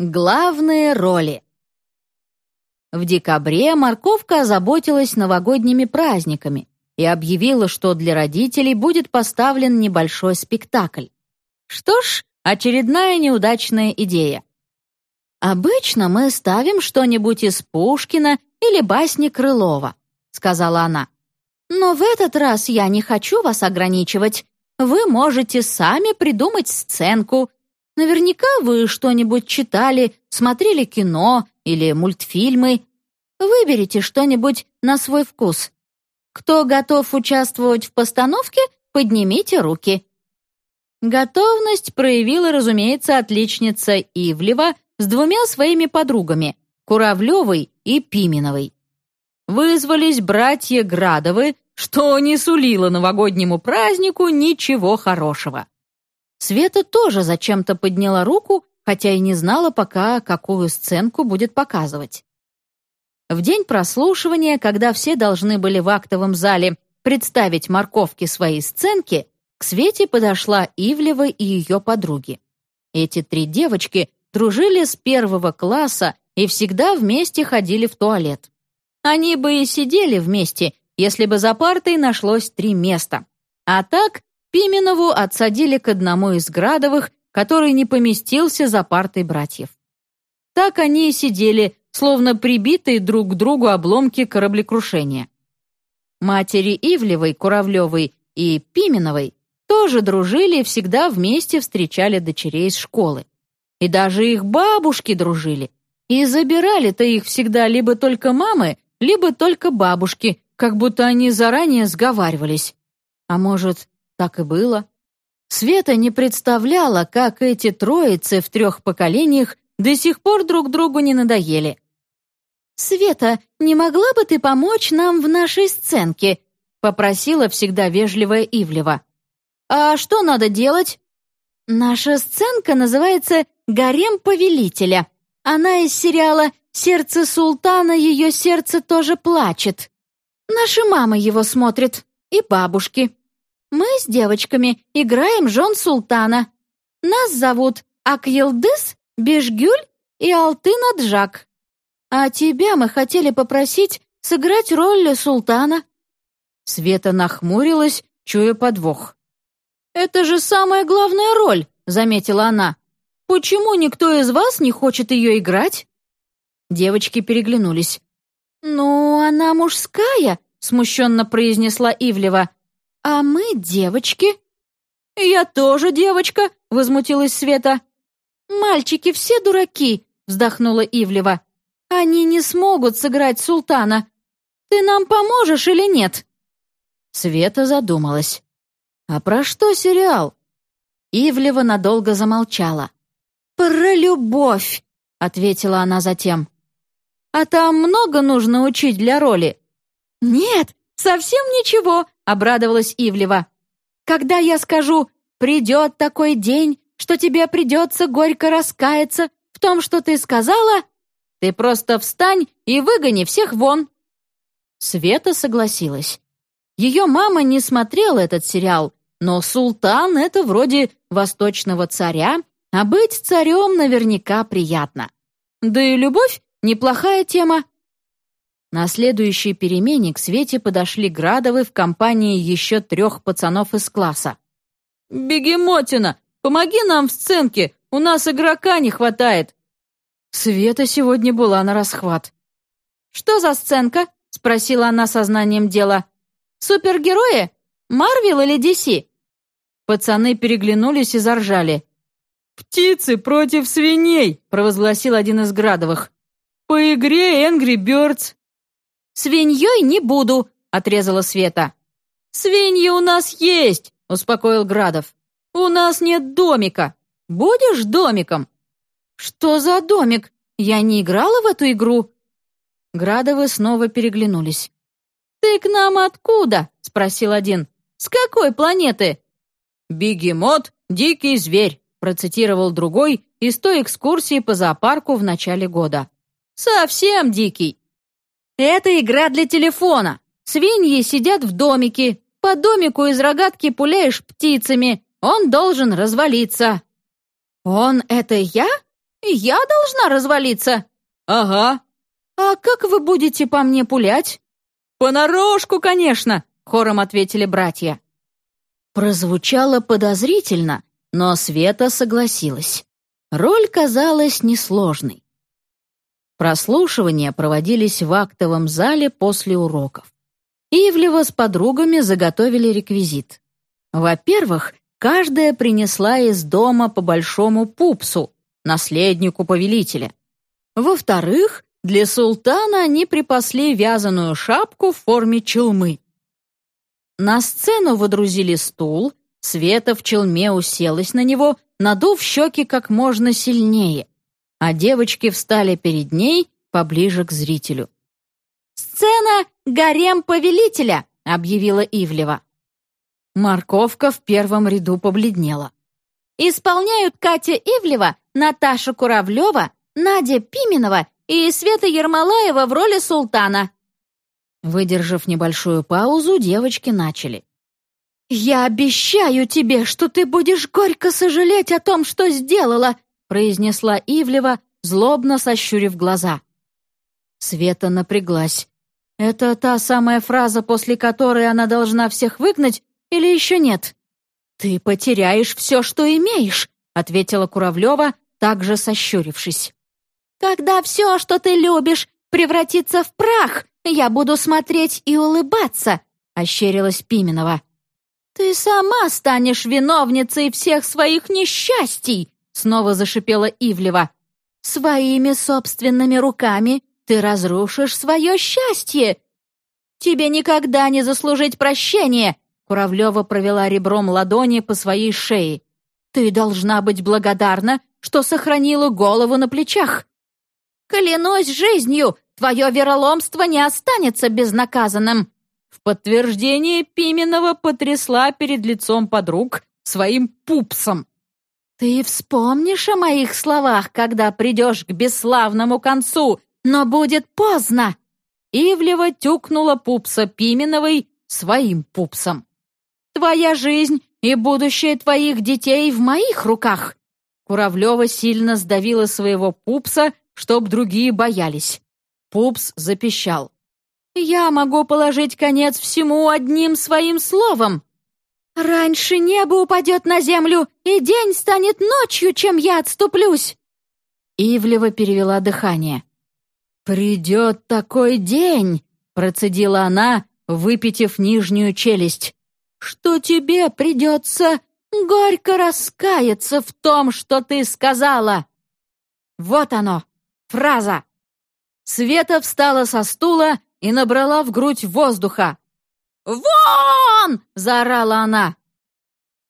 Главные роли. В декабре морковка озаботилась новогодними праздниками и объявила, что для родителей будет поставлен небольшой спектакль. Что ж, очередная неудачная идея. «Обычно мы ставим что-нибудь из Пушкина или басни Крылова», — сказала она. «Но в этот раз я не хочу вас ограничивать. Вы можете сами придумать сценку, Наверняка вы что-нибудь читали, смотрели кино или мультфильмы. Выберите что-нибудь на свой вкус. Кто готов участвовать в постановке, поднимите руки. Готовность проявила, разумеется, отличница Ивлева с двумя своими подругами, Куравлевой и Пименовой. Вызвались братья Градовы, что не сулило новогоднему празднику ничего хорошего. Света тоже зачем-то подняла руку, хотя и не знала пока, какую сценку будет показывать. В день прослушивания, когда все должны были в актовом зале представить морковке свои сценки, к Свете подошла Ивлева и ее подруги. Эти три девочки дружили с первого класса и всегда вместе ходили в туалет. Они бы и сидели вместе, если бы за партой нашлось три места. А так Пименову отсадили к одному из Градовых, который не поместился за партой братьев. Так они и сидели, словно прибитые друг к другу обломки кораблекрушения. Матери Ивлевой, Куравлевой и Пименовой тоже дружили и всегда вместе встречали дочерей из школы. И даже их бабушки дружили. И забирали-то их всегда либо только мамы, либо только бабушки, как будто они заранее сговаривались. А может, так и было. Света не представляла, как эти троицы в трех поколениях до сих пор друг другу не надоели. «Света, не могла бы ты помочь нам в нашей сценке?» — попросила всегда вежливая Ивлева. «А что надо делать?» «Наша сценка называется «Гарем повелителя». Она из сериала «Сердце султана, ее сердце тоже плачет». Наша мама его смотрит, и бабушки. Мы с девочками играем жен султана. Нас зовут Акьелдыс, Бежгюль и Алтына Джак. А тебя мы хотели попросить сыграть роль султана». Света нахмурилась, чуя подвох. «Это же самая главная роль», — заметила она. «Почему никто из вас не хочет ее играть?» Девочки переглянулись. «Ну, она мужская», — смущенно произнесла Ивлева. «А мы девочки». «Я тоже девочка», — возмутилась Света. «Мальчики все дураки», — вздохнула Ивлева. «Они не смогут сыграть султана. Ты нам поможешь или нет?» Света задумалась. «А про что сериал?» Ивлева надолго замолчала. «Про любовь», — ответила она затем. «А там много нужно учить для роли?» «Нет, совсем ничего», обрадовалась Ивлева. «Когда я скажу, придет такой день, что тебе придется горько раскаяться в том, что ты сказала, ты просто встань и выгони всех вон». Света согласилась. Ее мама не смотрела этот сериал, но султан — это вроде восточного царя, а быть царем наверняка приятно. Да и любовь — неплохая тема. На следующей перемене к Свете подошли Градовы в компании еще трех пацанов из класса. «Бегемотина, помоги нам в сценке, у нас игрока не хватает». Света сегодня была на расхват. «Что за сценка?» — спросила она сознанием дела. «Супергерои? Марвел или DC?» Пацаны переглянулись и заржали. «Птицы против свиней!» — провозгласил один из Градовых. «По игре Angry Birds «Свиньей не буду», — отрезала Света. «Свиньи у нас есть», — успокоил Градов. «У нас нет домика. Будешь домиком?» «Что за домик? Я не играла в эту игру?» Градовы снова переглянулись. «Ты к нам откуда?» — спросил один. «С какой планеты?» «Бегемот — дикий зверь», — процитировал другой из той экскурсии по зоопарку в начале года. «Совсем дикий. Это игра для телефона. Свиньи сидят в домике. По домику из рогатки пуляешь птицами. Он должен развалиться». «Он — это я?» Я должна развалиться?» «Ага». «А как вы будете по мне пулять?» «Понарошку, конечно», — хором ответили братья. Прозвучало подозрительно, но Света согласилась. Роль казалась несложной. Прослушивания проводились в актовом зале после уроков. Ивлева с подругами заготовили реквизит. Во-первых, каждая принесла из дома по большому пупсу, наследнику повелителя. Во-вторых, для султана они припасли вязаную шапку в форме челмы. На сцену водрузили стул, Света в челме уселась на него, надув щеки как можно сильнее, а девочки встали перед ней поближе к зрителю. «Сцена «Гарем повелителя», — объявила Ивлева. Морковка в первом ряду побледнела. Исполняют Катя Ивлева, Наташа Куравлева, Надя Пименова и Света Ермолаева в роли султана. Выдержав небольшую паузу, девочки начали. «Я обещаю тебе, что ты будешь горько сожалеть о том, что сделала», произнесла Ивлева, злобно сощурив глаза. Света напряглась. «Это та самая фраза, после которой она должна всех выгнать, или еще нет?» «Ты потеряешь все, что имеешь», — ответила Куравлева, также сощурившись. «Когда все, что ты любишь, превратится в прах, я буду смотреть и улыбаться», — ощерилась Пименова. «Ты сама станешь виновницей всех своих несчастий», — снова зашипела Ивлева. «Своими собственными руками ты разрушишь свое счастье. Тебе никогда не заслужить прощения», — Куравлева провела ребром ладони по своей шее. «Ты должна быть благодарна, что сохранила голову на плечах. Клянусь жизнью, твое вероломство не останется безнаказанным!» В подтверждение Пименова потрясла перед лицом подруг своим пупсом. «Ты вспомнишь о моих словах, когда придешь к бесславному концу, но будет поздно!» Ивлева тюкнула пупса Пименовой своим пупсом. «Твоя жизнь и будущее твоих детей в моих руках!» Куравлева сильно сдавила своего пупса чтоб другие боялись. Пупс запищал. «Я могу положить конец всему одним своим словом. Раньше небо упадет на землю, и день станет ночью, чем я отступлюсь!» Ивлева перевела дыхание. «Придет такой день!» — процедила она, выпитив нижнюю челюсть. «Что тебе придется горько раскаяться в том, что ты сказала!» «Вот оно! Фраза!» Света встала со стула и набрала в грудь воздуха. «Вон!» — заорала она.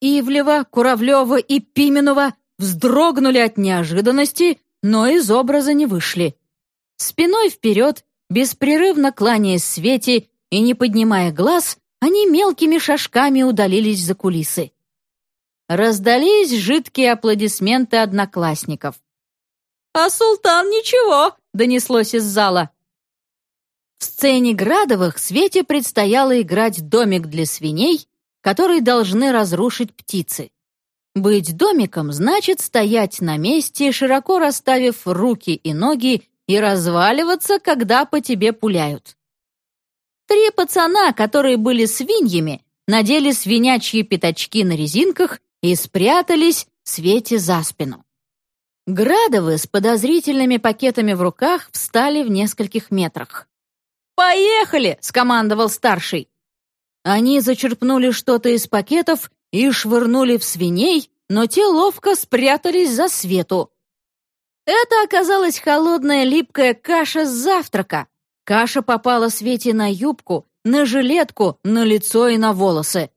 Ивлева, Куравлева и Пименова вздрогнули от неожиданности, но из образа не вышли. Спиной вперед, беспрерывно кланяясь Свете и не поднимая глаз, они мелкими шажками удалились за кулисы. Раздались жидкие аплодисменты одноклассников. «А султан ничего!» — донеслось из зала. В сцене Градовых Свете предстояло играть домик для свиней, который должны разрушить птицы. Быть домиком значит стоять на месте, широко расставив руки и ноги и разваливаться, когда по тебе пуляют. Три пацана, которые были свиньями, надели свинячьи пятачки на резинках и спрятались Свете за спину. Градовы с подозрительными пакетами в руках встали в нескольких метрах. «Поехали!» — скомандовал старший. Они зачерпнули что-то из пакетов и швырнули в свиней, но те ловко спрятались за свету. Это оказалась холодная липкая каша с завтрака. Каша попала Свете на юбку, на жилетку, на лицо и на волосы.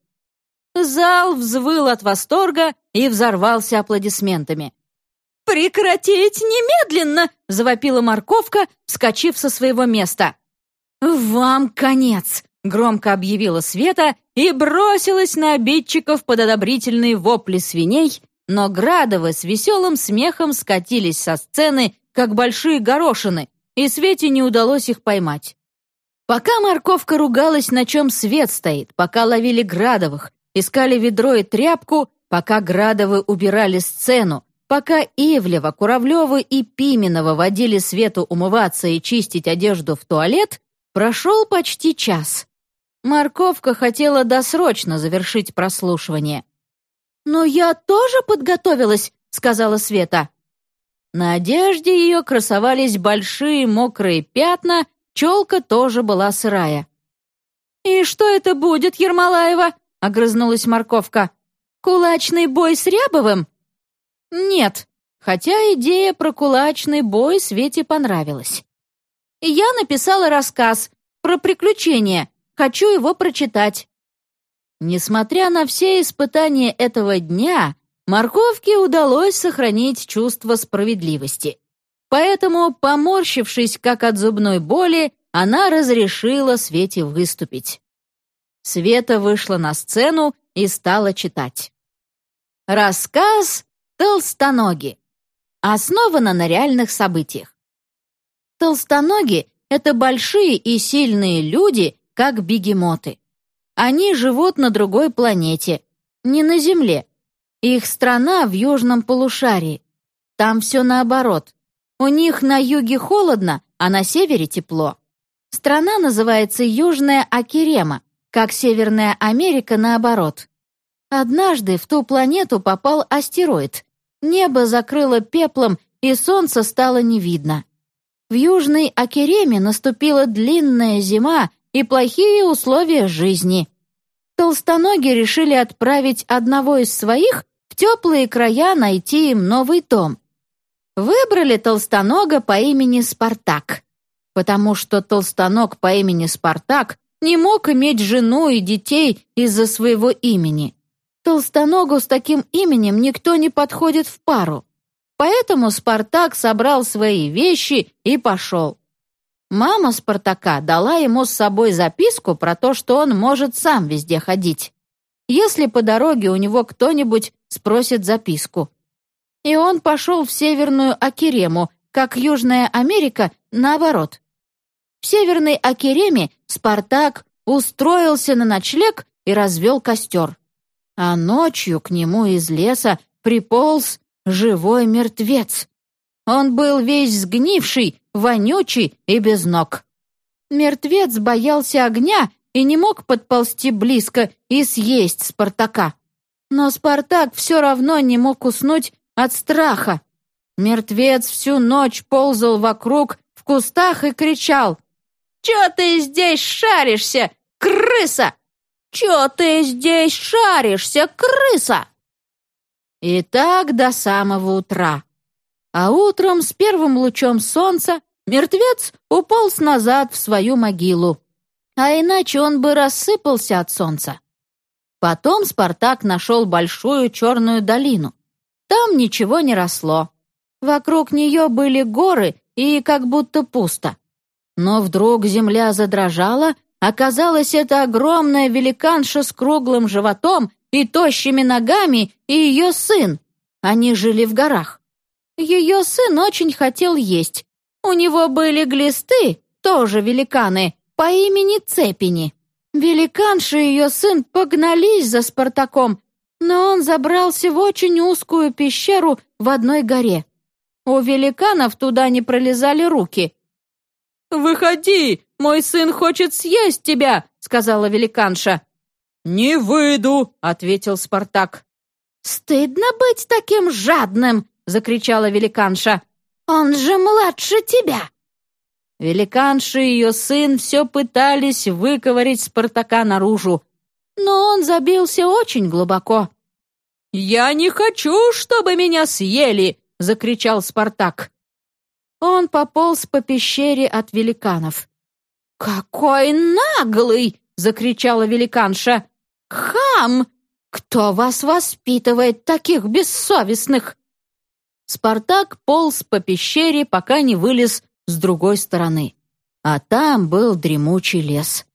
Зал взвыл от восторга и взорвался аплодисментами. «Прекратить немедленно!» — завопила морковка, вскочив со своего места. «Вам конец!» — громко объявила Света и бросилась на обидчиков под одобрительные вопли свиней, но Градовы с веселым смехом скатились со сцены, как большие горошины, и Свете не удалось их поймать. Пока морковка ругалась, на чем свет стоит, пока ловили Градовых, искали ведро и тряпку, пока Градовы убирали сцену, Пока Ивлева, Куравлева и Пименова водили Свету умываться и чистить одежду в туалет, прошел почти час. Морковка хотела досрочно завершить прослушивание. «Но я тоже подготовилась», — сказала Света. На одежде ее красовались большие мокрые пятна, челка тоже была сырая. «И что это будет, Ермолаева?» — огрызнулась морковка. «Кулачный бой с Рябовым?» «Нет», хотя идея про кулачный бой Свете понравилась. «Я написала рассказ про приключения. Хочу его прочитать». Несмотря на все испытания этого дня, Морковке удалось сохранить чувство справедливости. Поэтому, поморщившись как от зубной боли, она разрешила Свете выступить. Света вышла на сцену и стала читать. Рассказ «Толстоноги» основана на реальных событиях. Толстоноги — это большие и сильные люди, как бегемоты. Они живут на другой планете, не на Земле, их страна в южном полушарии. Там все наоборот. У них на юге холодно, а на севере тепло. Страна называется Южная Акирема, как Северная Америка наоборот. Однажды в ту планету попал астероид. Небо закрыло пеплом, и солнце стало не видно. В Южной Акиреме наступила длинная зима и плохие условия жизни. Толстоноги решили отправить одного из своих в теплые края найти им новый дом. Выбрали толстонога по имени Спартак, потому что толстоног по имени Спартак не мог иметь жену и детей из-за своего имени. Толстоногу с таким именем никто не подходит в пару. Поэтому Спартак собрал свои вещи и пошел. Мама Спартака дала ему с собой записку про то, что он может сам везде ходить если по дороге у него кто-нибудь спросит записку. И он пошел в Северную Акирему, как Южная Америка, наоборот. В Северной Акиреме Спартак устроился на ночлег и развел костер. А ночью к нему из леса приполз живой мертвец. Он был весь сгнивший, вонючий и без ног. Мертвец боялся огня и не мог подползти близко и съесть Спартака. Но Спартак все равно не мог уснуть от страха. Мертвец всю ночь ползал вокруг в кустах и кричал «Чё ты здесь шаришься, крыса? Чё ты здесь шаришься, крыса?» И так до самого утра. А утром с первым лучом солнца мертвец уполз назад в свою могилу а иначе он бы рассыпался от солнца. Потом Спартак нашел большую черную долину. Там ничего не росло. Вокруг нее были горы и как будто пусто. Но вдруг земля задрожала, оказалось, это огромная великанша с круглым животом и тощими ногами и ее сын. Они жили в горах. Ее сын очень хотел есть. У него были глисты, тоже великаны, по имени Цепини. Великанша и ее сын погнались за Спартаком, но он забрался в очень узкую пещеру в одной горе. У великанов туда не пролезали руки. «Выходи, мой сын хочет съесть тебя», — сказала великанша. «Не выйду», — ответил Спартак. «Стыдно быть таким жадным!» — закричала великанша. «Он же младше тебя!» Великанша и ее сын все пытались выковырять Спартака наружу, но он забился очень глубоко. «Я не хочу, чтобы меня съели!» — закричал Спартак. Он пополз по пещере от великанов. «Какой наглый!» — закричала великанша. «Хам! Кто вас воспитывает, таких бессовестных?» Спартак полз по пещере, пока не вылез с другой стороны, а там был дремучий лес.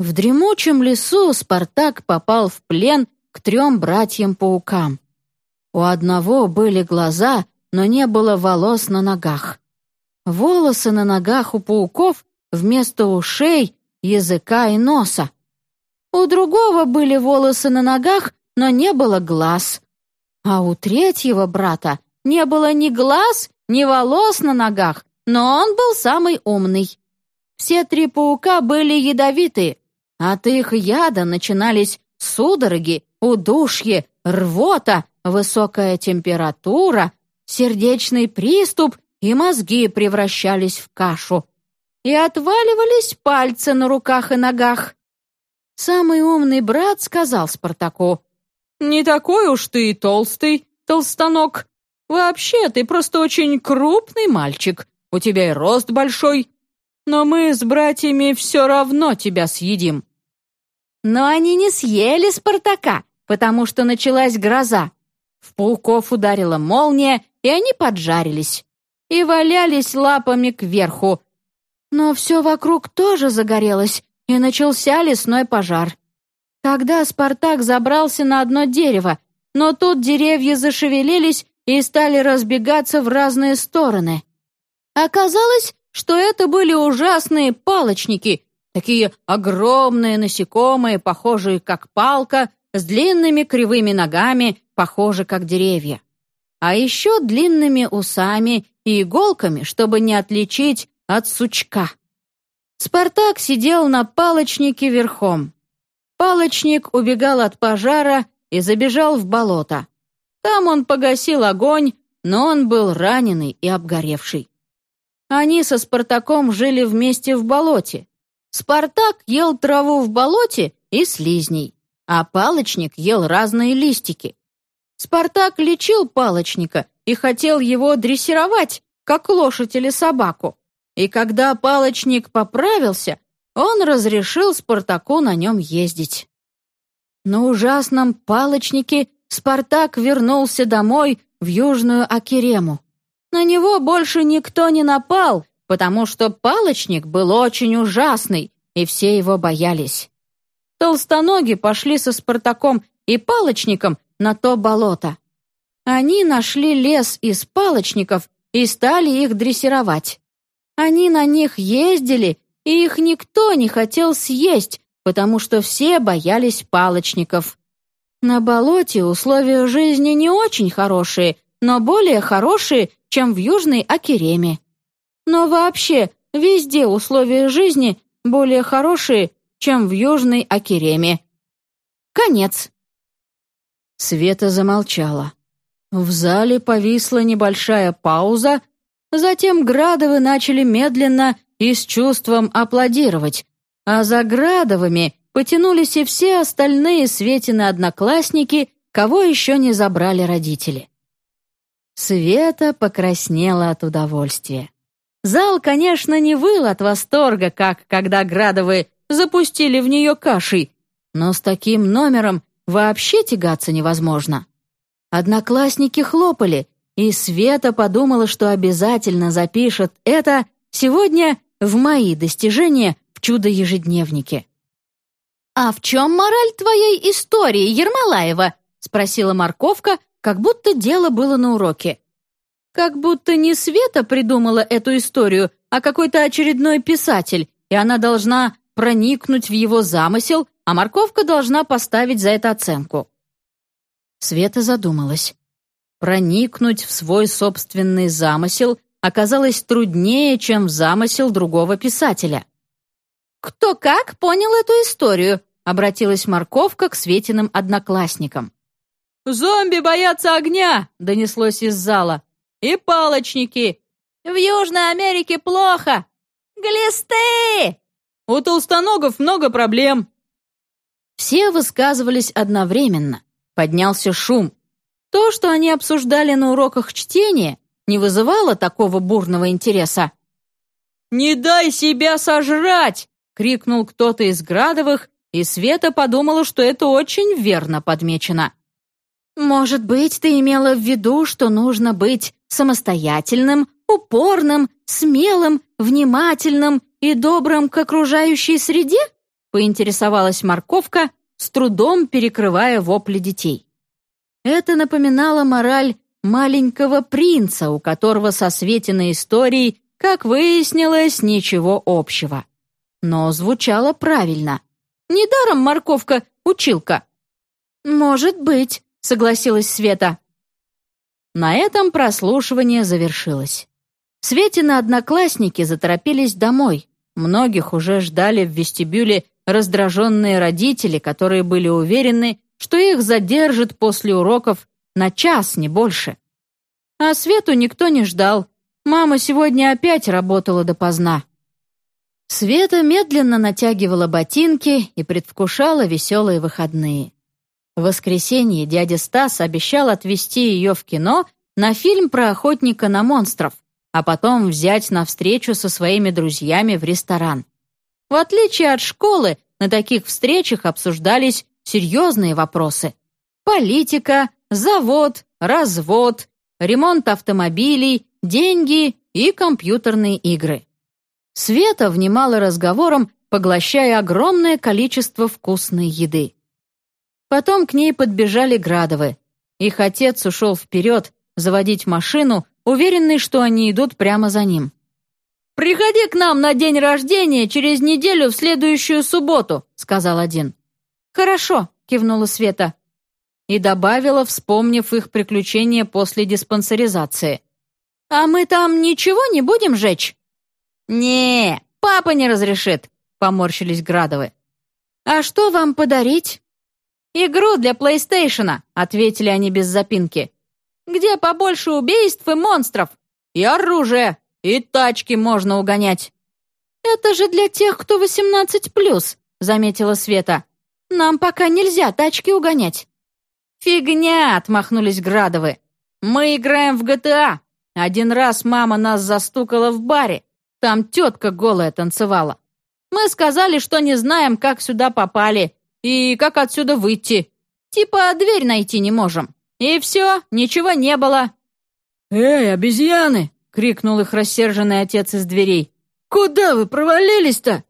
В дремучем лесу Спартак попал в плен к трем братьям-паукам. У одного были глаза, но не было волос на ногах. Волосы на ногах у пауков вместо ушей, языка и носа. У другого были волосы на ногах, но не было глаз. А у третьего брата не было ни глаз, ни волос на ногах, но он был самый умный. Все три паука были ядовиты. От их яда начинались судороги, удушье, рвота, высокая температура, сердечный приступ и мозги превращались в кашу. И отваливались пальцы на руках и ногах. Самый умный брат сказал Спартаку, «Не такой уж ты и толстый, толстанок. Вообще, ты просто очень крупный мальчик. У тебя и рост большой. Но мы с братьями все равно тебя съедим». Но они не съели Спартака, потому что началась гроза. В пауков ударила молния, и они поджарились. И валялись лапами кверху. Но все вокруг тоже загорелось, и начался лесной пожар. Тогда Спартак забрался на одно дерево, но тут деревья зашевелились и стали разбегаться в разные стороны. Оказалось, что это были ужасные палочники, такие огромные насекомые, похожие как палка, с длинными кривыми ногами, похожие как деревья. А еще длинными усами и иголками, чтобы не отличить от сучка. Спартак сидел на палочнике верхом. Палочник убегал от пожара и забежал в болото. Там он погасил огонь, но он был раненый и обгоревший. Они со Спартаком жили вместе в болоте. Спартак ел траву в болоте и слизней, а палочник ел разные листики. Спартак лечил палочника и хотел его дрессировать, как лошадь или собаку. И когда палочник поправился, он разрешил Спартаку на нем ездить. На ужасном палочнике Спартак вернулся домой в Южную Акирему. На него больше никто не напал, потому что палочник был очень ужасный, и все его боялись. Толстоноги пошли со Спартаком и палочником на то болото. Они нашли лес из палочников и стали их дрессировать. Они на них ездили, и их никто не хотел съесть, потому что все боялись палочников. На болоте условия жизни не очень хорошие, но более хорошие, чем в Южной Акиреме. Но вообще, везде условия жизни более хорошие, чем в Южной Акиреме. Конец. Света замолчала. В зале повисла небольшая пауза, затем Градовы начали медленно и с чувством аплодировать, а за Градовыми потянулись и все остальные Светины одноклассники, кого еще не забрали родители. Света покраснела от удовольствия. Зал, конечно, не выл от восторга, как когда Градовы запустили в нее кашей, но с таким номером вообще тягаться невозможно. Одноклассники хлопали, и Света подумала, что обязательно запишет это сегодня в мои достижения в чудо-ежедневнике. «А в чем мораль твоей истории, Ермолаева?» — спросила морковка, как будто дело было на уроке. Как будто не Света придумала эту историю, а какой-то очередной писатель, и она должна проникнуть в его замысел, а морковка должна поставить за это оценку. Света задумалась. Проникнуть в свой собственный замысел оказалось труднее, чем в замысел другого писателя. «Кто как понял эту историю?» — обратилась морковка к Светиным одноклассникам. «Зомби боятся огня!» — донеслось из зала. «И палочники!» «В Южной Америке плохо!» «Глисты!» «У толстоногов много проблем!» Все высказывались одновременно. Поднялся шум. То, что они обсуждали на уроках чтения, не вызывало такого бурного интереса. «Не дай себя сожрать!» — крикнул кто-то из Градовых, и Света подумала, что это очень верно подмечено. «Может быть, ты имела в виду, что нужно быть самостоятельным, упорным, смелым, внимательным и добрым к окружающей среде?» — поинтересовалась морковка, с трудом перекрывая вопли детей. Это напоминало мораль маленького принца, у которого со Светиной историей, как выяснилось, ничего общего. Но звучало правильно. Недаром морковка — училка. «Может быть», — согласилась Света. На этом прослушивание завершилось. Светины одноклассники заторопились домой. Многих уже ждали в вестибюле раздраженные родители, которые были уверены, что их задержат после уроков на час, не больше. А Свету никто не ждал. Мама сегодня опять работала допоздна. Света медленно натягивала ботинки и предвкушала веселые выходные. В воскресенье дядя Стас обещал отвезти ее в кино на фильм про охотника на монстров, а потом взять на встречу со своими друзьями в ресторан. В отличие от школы, на таких встречах обсуждались серьезные вопросы. Политика, завод, развод, ремонт автомобилей, деньги и компьютерные игры. Света внимала разговорам, поглощая огромное количество вкусной еды. Потом к ней подбежали Градовы. Их отец ушел вперед заводить машину, уверенный, что они идут прямо за ним. «Приходи к нам на день рождения через неделю в следующую субботу», — сказал один. «Хорошо», — кивнула Света. И добавила, вспомнив их приключения после диспансеризации. «А мы там ничего не будем жечь?» «Не, папа не разрешит», — поморщились Градовы. «А что вам подарить?» «Игру для плейстейшена», — ответили они без запинки. «Где побольше убийств и монстров, и оружия, и тачки можно угонять». «Это же для тех, кто восемнадцать плюс», — заметила Света. «Нам пока нельзя тачки угонять». «Фигня!» — отмахнулись Градовы. «Мы играем в GTA. Один раз мама нас застукала в баре. Там тетка голая танцевала. Мы сказали, что не знаем, как сюда попали, и как отсюда выйти? Типа дверь найти не можем. И все, ничего не было». «Эй, обезьяны!» — крикнул их рассерженный отец из дверей. «Куда вы провалились-то?»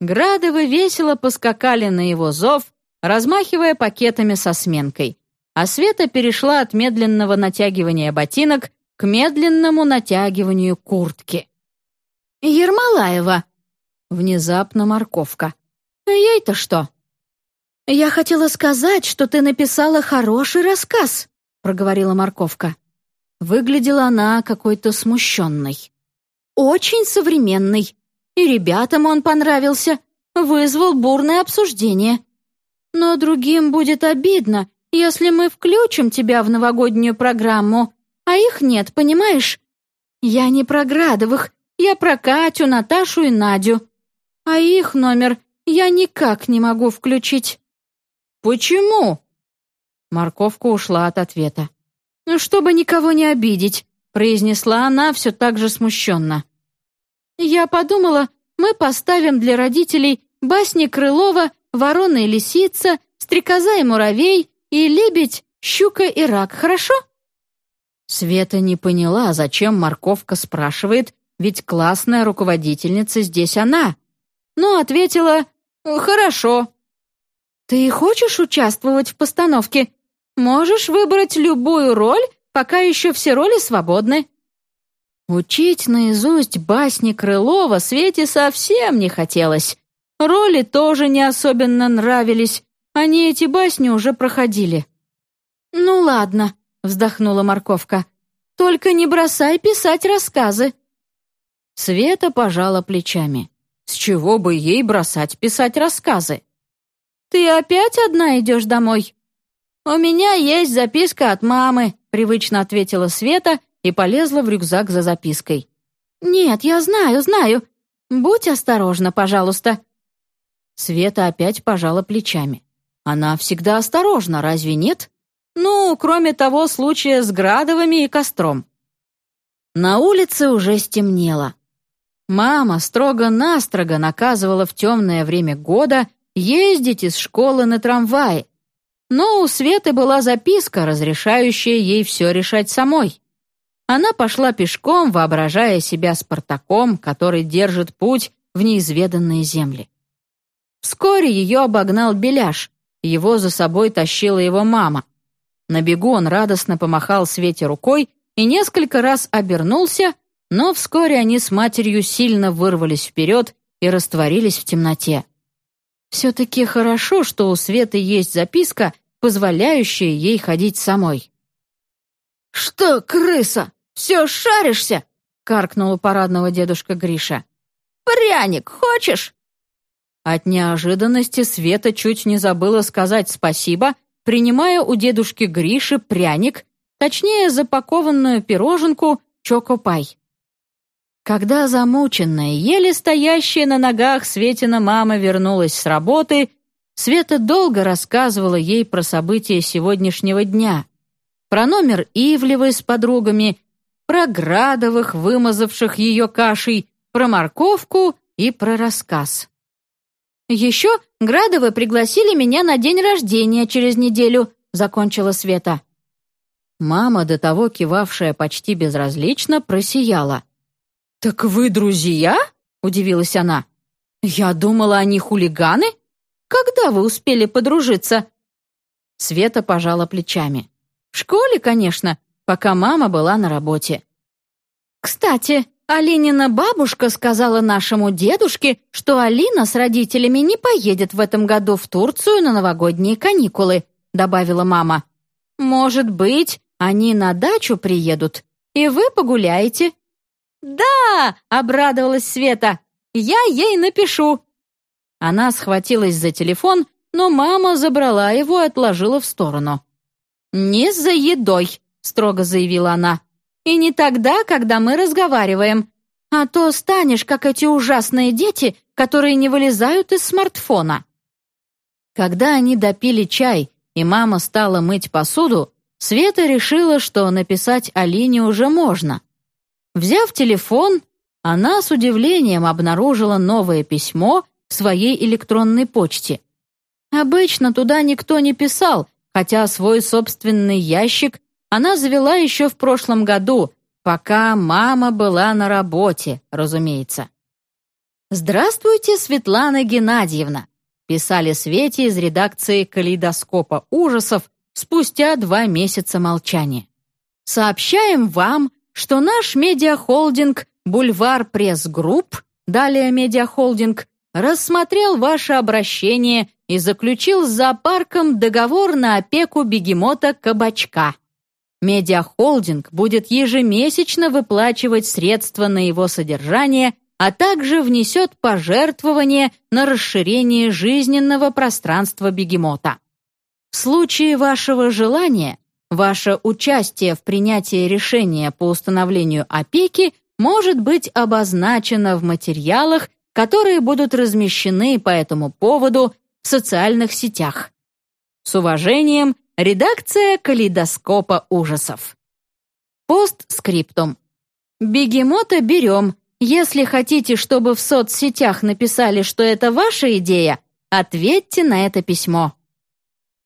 Градовы весело поскакали на его зов, размахивая пакетами со сменкой, а Света перешла от медленного натягивания ботинок к медленному натягиванию куртки. «Ермолаева!» Внезапно морковка. «Ей-то что?» «Я хотела сказать, что ты написала хороший рассказ», — проговорила морковка. Выглядела она какой-то смущенной. «Очень современный. И ребятам он понравился. Вызвал бурное обсуждение. Но другим будет обидно, если мы включим тебя в новогоднюю программу, а их нет, понимаешь? Я не про Градовых, я про Катю, Наташу и Надю. А их номер я никак не могу включить. «Почему?» Морковка ушла от ответа. «Ну, чтобы никого не обидеть», — произнесла она все так же смущенно. «Я подумала, мы поставим для родителей басни Крылова «Ворона и лисица», «Стрекоза и муравей» и «Лебедь, щука и рак», хорошо?» Света не поняла, зачем морковка спрашивает, ведь классная руководительница здесь она. Но ответила «Хорошо». «Ты хочешь участвовать в постановке? Можешь выбрать любую роль, пока еще все роли свободны». Учить наизусть басни Крылова Свете совсем не хотелось. Роли тоже не особенно нравились, они эти басни уже проходили. «Ну ладно», — вздохнула морковка, «только не бросай писать рассказы». Света пожала плечами. С чего бы ей бросать писать рассказы? «Ты опять одна идешь домой?» «У меня есть записка от мамы», — привычно ответила Света и полезла в рюкзак за запиской. «Нет, я знаю, знаю. Будь осторожна, пожалуйста». Света опять пожала плечами. Она всегда осторожна, разве нет? Ну, кроме того случая с Градовыми и костром. На улице уже стемнело. Мама строго-настрого наказывала в темное время года ездить из школы на трамвае. Но у Светы была записка, разрешающая ей все решать самой. Она пошла пешком, воображая себя Спартаком, который держит путь в неизведанные земли. Вскоре ее обогнал Беляш, его за собой тащила его мама. На бегу он радостно помахал Свете рукой и несколько раз обернулся, но вскоре они с матерью сильно вырвались вперед и растворились в темноте. Все-таки хорошо, что у Светы есть записка, позволяющая ей ходить самой. «Что, крыса, все шаришься?» — каркнул у парадного дедушка Гриша. «Пряник хочешь?» От неожиданности Света чуть не забыла сказать спасибо, принимая у дедушки Гриши пряник, точнее запакованную пироженку чокопай. Когда замученная, еле стоящая на ногах Светина мама вернулась с работы, Света долго рассказывала ей про события сегодняшнего дня, про номер Ивлевой с подругами, про Градовых, вымазавших ее кашей, про морковку и про рассказ. «Еще Градовы пригласили меня на день рождения через неделю», — закончила Света. Мама, до того кивавшая почти безразлично, просияла. «Так вы друзья?» — удивилась она. «Я думала, они хулиганы. Когда вы успели подружиться?» Света пожала плечами. «В школе, конечно, пока мама была на работе». «Кстати, Алинина бабушка сказала нашему дедушке, что Алина с родителями не поедет в этом году в Турцию на новогодние каникулы», добавила мама. «Может быть, они на дачу приедут, и вы погуляете». «Да!» — обрадовалась Света. «Я ей напишу». Она схватилась за телефон, но мама забрала его и отложила в сторону. «Не за едой», — строго заявила она. «И не тогда, когда мы разговариваем. А то станешь, как эти ужасные дети, которые не вылезают из смартфона». Когда они допили чай, и мама стала мыть посуду, Света решила, что написать Алине уже можно. Взяв телефон, она с удивлением обнаружила новое письмо в своей электронной почте. Обычно туда никто не писал, хотя свой собственный ящик она завела еще в прошлом году, пока мама была на работе, разумеется. «Здравствуйте, Светлана Геннадьевна», писали Свете из редакции «Калейдоскопа ужасов» спустя два месяца молчания. Сообщаем вам, что наш медиахолдинг «Бульвар Пресс Групп», далее медиахолдинг, рассмотрел ваше обращение и заключил с зоопарком договор на опеку бегемота Кабачка. Медиахолдинг будет ежемесячно выплачивать средства на его содержание, а также внесет пожертвование на расширение жизненного пространства бегемота. В случае вашего желания, ваше участие в принятии решения по установлению опеки может быть обозначено в материалах, которые будут размещены по этому поводу в социальных сетях. С уважением, редакция «Калейдоскопа ужасов». Постскриптум. Бегемота берем. Если хотите, чтобы в соцсетях написали, что это ваша идея, ответьте на это письмо.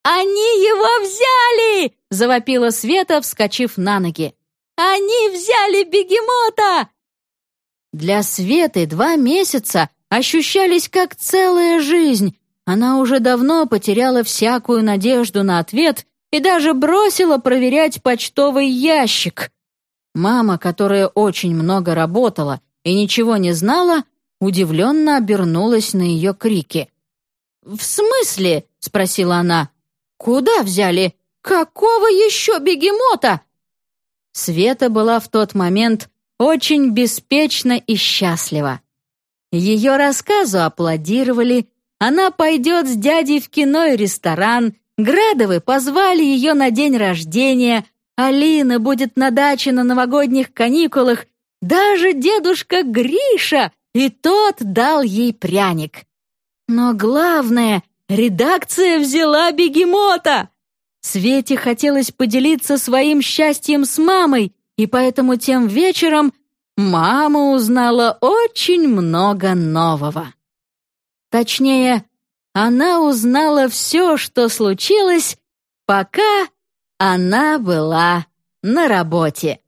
«Они его взяли!» — завопила Света, вскочив на ноги. «Они взяли бегемота!» Для Светы два месяца ощущались как целая жизнь. Она уже давно потеряла всякую надежду на ответ и даже бросила проверять почтовый ящик. Мама, которая очень много работала и ничего не знала, удивленно обернулась на ее крики. «В смысле?» — спросила она. «Куда взяли? Какого еще бегемота?» Света была в тот момент очень беспечна и счастлива. Ее рассказу аплодировали, она пойдет с дядей в кино и ресторан, Градовы позвали ее на день рождения, Алина будет на даче на новогодних каникулах, даже дедушка Гриша, и тот дал ей пряник. Но главное, Редакция взяла бегемота! Свете хотелось поделиться своим счастьем с мамой, и поэтому тем вечером мама узнала очень много нового. Точнее, она узнала все, что случилось, пока она была на работе.